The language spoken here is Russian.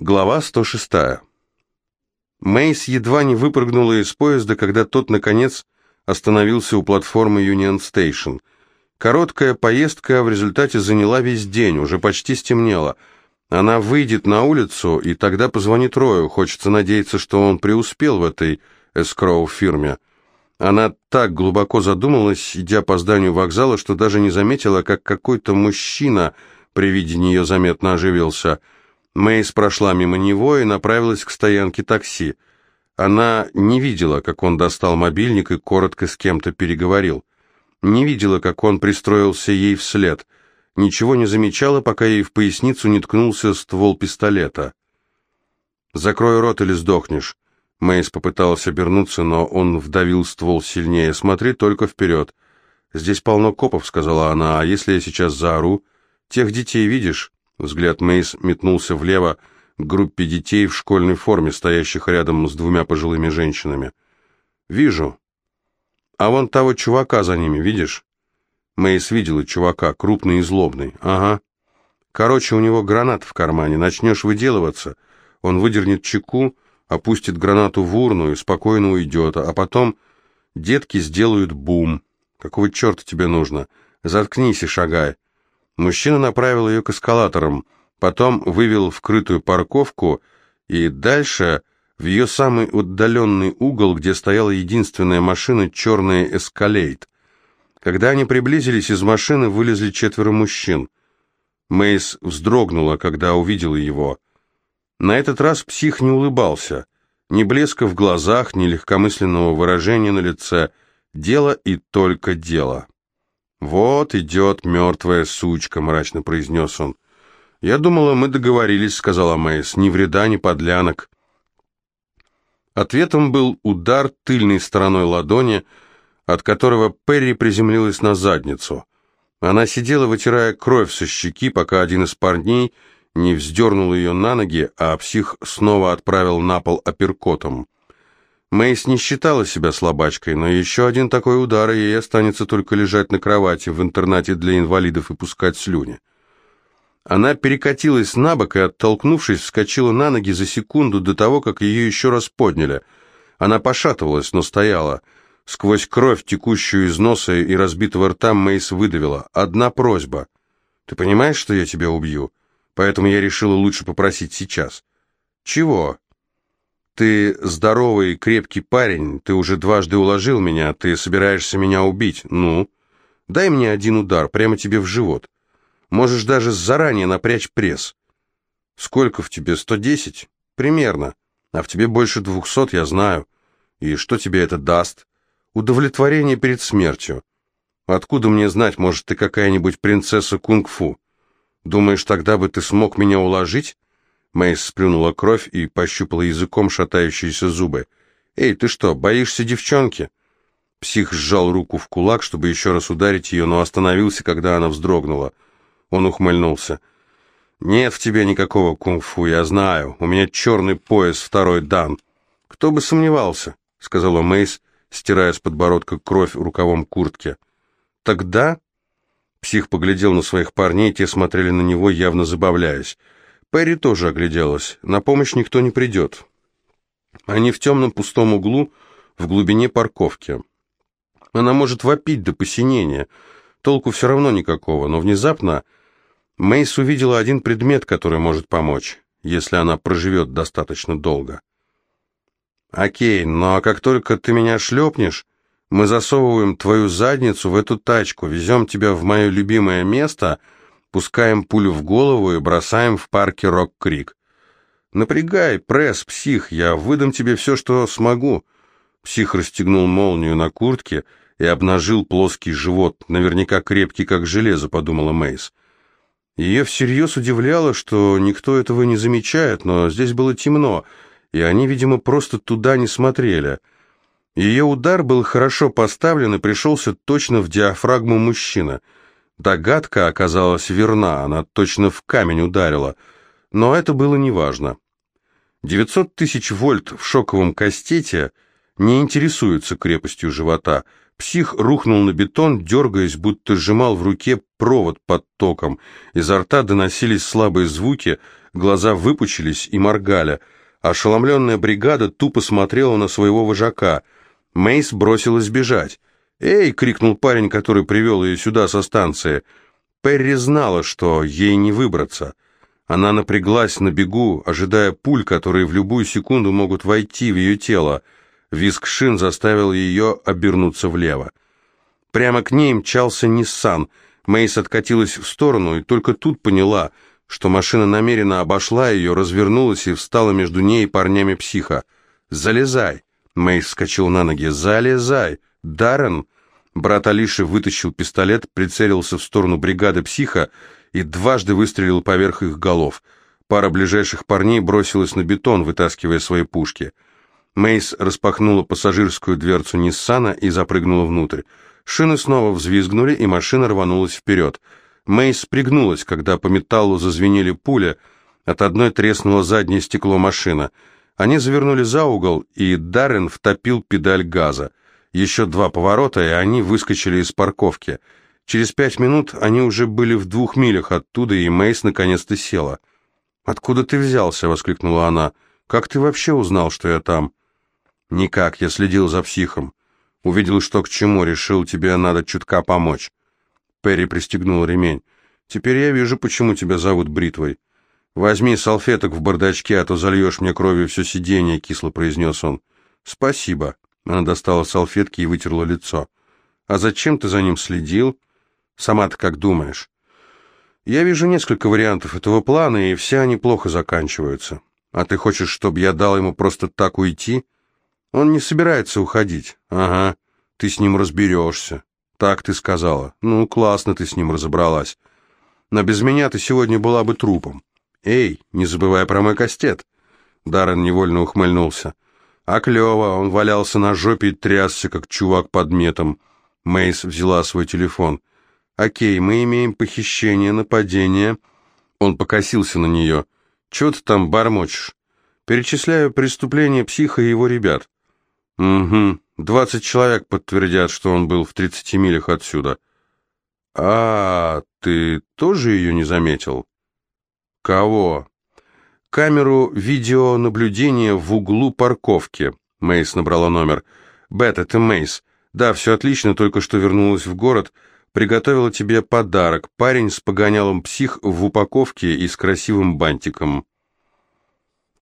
Глава 106. Мейс едва не выпрыгнула из поезда, когда тот, наконец, остановился у платформы Union Station. Короткая поездка в результате заняла весь день, уже почти стемнело. Она выйдет на улицу и тогда позвонит Рою. Хочется надеяться, что он преуспел в этой эскроу-фирме. Она так глубоко задумалась, идя по зданию вокзала, что даже не заметила, как какой-то мужчина при виде нее заметно оживился – Мэйс прошла мимо него и направилась к стоянке такси. Она не видела, как он достал мобильник и коротко с кем-то переговорил. Не видела, как он пристроился ей вслед. Ничего не замечала, пока ей в поясницу не ткнулся ствол пистолета. «Закрой рот или сдохнешь». Мэйс попыталась обернуться, но он вдавил ствол сильнее. «Смотри только вперед». «Здесь полно копов», — сказала она, — «а если я сейчас заору? Тех детей видишь? Взгляд Мейс метнулся влево к группе детей в школьной форме, стоящих рядом с двумя пожилыми женщинами. «Вижу. А вон того чувака за ними, видишь?» Мейс видела чувака, крупный и злобный. «Ага. Короче, у него гранат в кармане. Начнешь выделываться, он выдернет чеку, опустит гранату в урну и спокойно уйдет, а потом детки сделают бум. Какого черта тебе нужно? Заткнись и шагай». Мужчина направил ее к эскалаторам, потом вывел в крытую парковку и дальше в ее самый отдаленный угол, где стояла единственная машина, черная «Эскалейт». Когда они приблизились, из машины вылезли четверо мужчин. Мейс вздрогнула, когда увидела его. На этот раз псих не улыбался. Ни блеска в глазах, ни легкомысленного выражения на лице. Дело и только дело. «Вот идет мертвая сучка», — мрачно произнес он. «Я думала, мы договорились», — сказала Мэйс. «Ни вреда, ни подлянок». Ответом был удар тыльной стороной ладони, от которого Перри приземлилась на задницу. Она сидела, вытирая кровь со щеки, пока один из парней не вздернул ее на ноги, а псих снова отправил на пол апперкотом. Мэйс не считала себя слабачкой, но еще один такой удар, и ей останется только лежать на кровати в интернате для инвалидов и пускать слюни. Она перекатилась на бок и, оттолкнувшись, вскочила на ноги за секунду до того, как ее еще раз подняли. Она пошатывалась, но стояла. Сквозь кровь, текущую из носа и разбитого рта, Мэйс выдавила. «Одна просьба. Ты понимаешь, что я тебя убью? Поэтому я решила лучше попросить сейчас». «Чего?» Ты здоровый, крепкий парень, ты уже дважды уложил меня, ты собираешься меня убить. Ну, дай мне один удар, прямо тебе в живот. Можешь даже заранее напрячь пресс. Сколько в тебе, 110? Примерно. А в тебе больше двухсот, я знаю. И что тебе это даст? Удовлетворение перед смертью. Откуда мне знать, может, ты какая-нибудь принцесса кунг-фу? Думаешь, тогда бы ты смог меня уложить? Мэйс сплюнула кровь и пощупала языком шатающиеся зубы. «Эй, ты что, боишься девчонки?» Псих сжал руку в кулак, чтобы еще раз ударить ее, но остановился, когда она вздрогнула. Он ухмыльнулся. «Нет в тебе никакого кунг-фу, я знаю. У меня черный пояс, второй дан». «Кто бы сомневался», — сказала Мэйс, стирая с подбородка кровь рукавом куртки. «Тогда...» Псих поглядел на своих парней, те смотрели на него, явно забавляясь. Перри тоже огляделась. На помощь никто не придет. Они в темном пустом углу, в глубине парковки. Она может вопить до посинения. Толку все равно никакого, но внезапно Мейс увидела один предмет, который может помочь, если она проживет достаточно долго. «Окей, но как только ты меня шлепнешь, мы засовываем твою задницу в эту тачку, везем тебя в мое любимое место», пускаем пулю в голову и бросаем в парке Рок-Крик. «Напрягай, пресс, псих, я выдам тебе все, что смогу». Псих расстегнул молнию на куртке и обнажил плоский живот, наверняка крепкий, как железо, подумала Мейс. Ее всерьез удивляло, что никто этого не замечает, но здесь было темно, и они, видимо, просто туда не смотрели. Ее удар был хорошо поставлен и пришелся точно в диафрагму мужчины — Догадка оказалась верна, она точно в камень ударила, но это было неважно. 900 тысяч вольт в шоковом кастете не интересуются крепостью живота. Псих рухнул на бетон, дергаясь, будто сжимал в руке провод под током. Изо рта доносились слабые звуки, глаза выпучились и моргали. Ошеломленная бригада тупо смотрела на своего вожака. Мейс бросилась бежать. «Эй!» — крикнул парень, который привел ее сюда со станции. Перри знала, что ей не выбраться. Она напряглась на бегу, ожидая пуль, которые в любую секунду могут войти в ее тело. Виск шин заставил ее обернуться влево. Прямо к ней мчался Ниссан. Мейс откатилась в сторону и только тут поняла, что машина намеренно обошла ее, развернулась и встала между ней и парнями психа. «Залезай!» Мейс вскочил на ноги. «Залезай!» «Даррен!» Брат Алиши вытащил пистолет, прицелился в сторону бригады психа и дважды выстрелил поверх их голов. Пара ближайших парней бросилась на бетон, вытаскивая свои пушки. Мейс распахнула пассажирскую дверцу Ниссана и запрыгнула внутрь. Шины снова взвизгнули, и машина рванулась вперед. Мейс пригнулась, когда по металлу зазвенели пули, от одной треснуло заднее стекло машины. Они завернули за угол, и Даррен втопил педаль газа. Еще два поворота, и они выскочили из парковки. Через пять минут они уже были в двух милях оттуда, и Мейс наконец-то села. «Откуда ты взялся?» — воскликнула она. «Как ты вообще узнал, что я там?» «Никак, я следил за психом. Увидел, что к чему, решил, тебе надо чутка помочь». Перри пристегнул ремень. «Теперь я вижу, почему тебя зовут Бритвой. Возьми салфеток в бардачке, а то зальешь мне кровью все сиденье», — кисло произнес он. «Спасибо». Она достала салфетки и вытерла лицо. «А зачем ты за ним следил? Сама ты как думаешь?» «Я вижу несколько вариантов этого плана, и все они плохо заканчиваются. А ты хочешь, чтобы я дал ему просто так уйти?» «Он не собирается уходить». «Ага, ты с ним разберешься». «Так ты сказала. Ну, классно ты с ним разобралась. Но без меня ты сегодня была бы трупом». «Эй, не забывай про мой кастет». Даррен невольно ухмыльнулся. А клево, он валялся на жопе и трясся, как чувак под метом. Мейс взяла свой телефон. «Окей, мы имеем похищение, нападение». Он покосился на нее. «Чего ты там бормочешь?» «Перечисляю преступления психа и его ребят». «Угу, двадцать человек подтвердят, что он был в тридцати милях отсюда». «А, ты тоже ее не заметил?» «Кого?» Камеру видеонаблюдения в углу парковки. Мейс набрала номер. «Бет, это Мейс. Да, все отлично, только что вернулась в город. Приготовила тебе подарок. Парень с погонялом псих в упаковке и с красивым бантиком».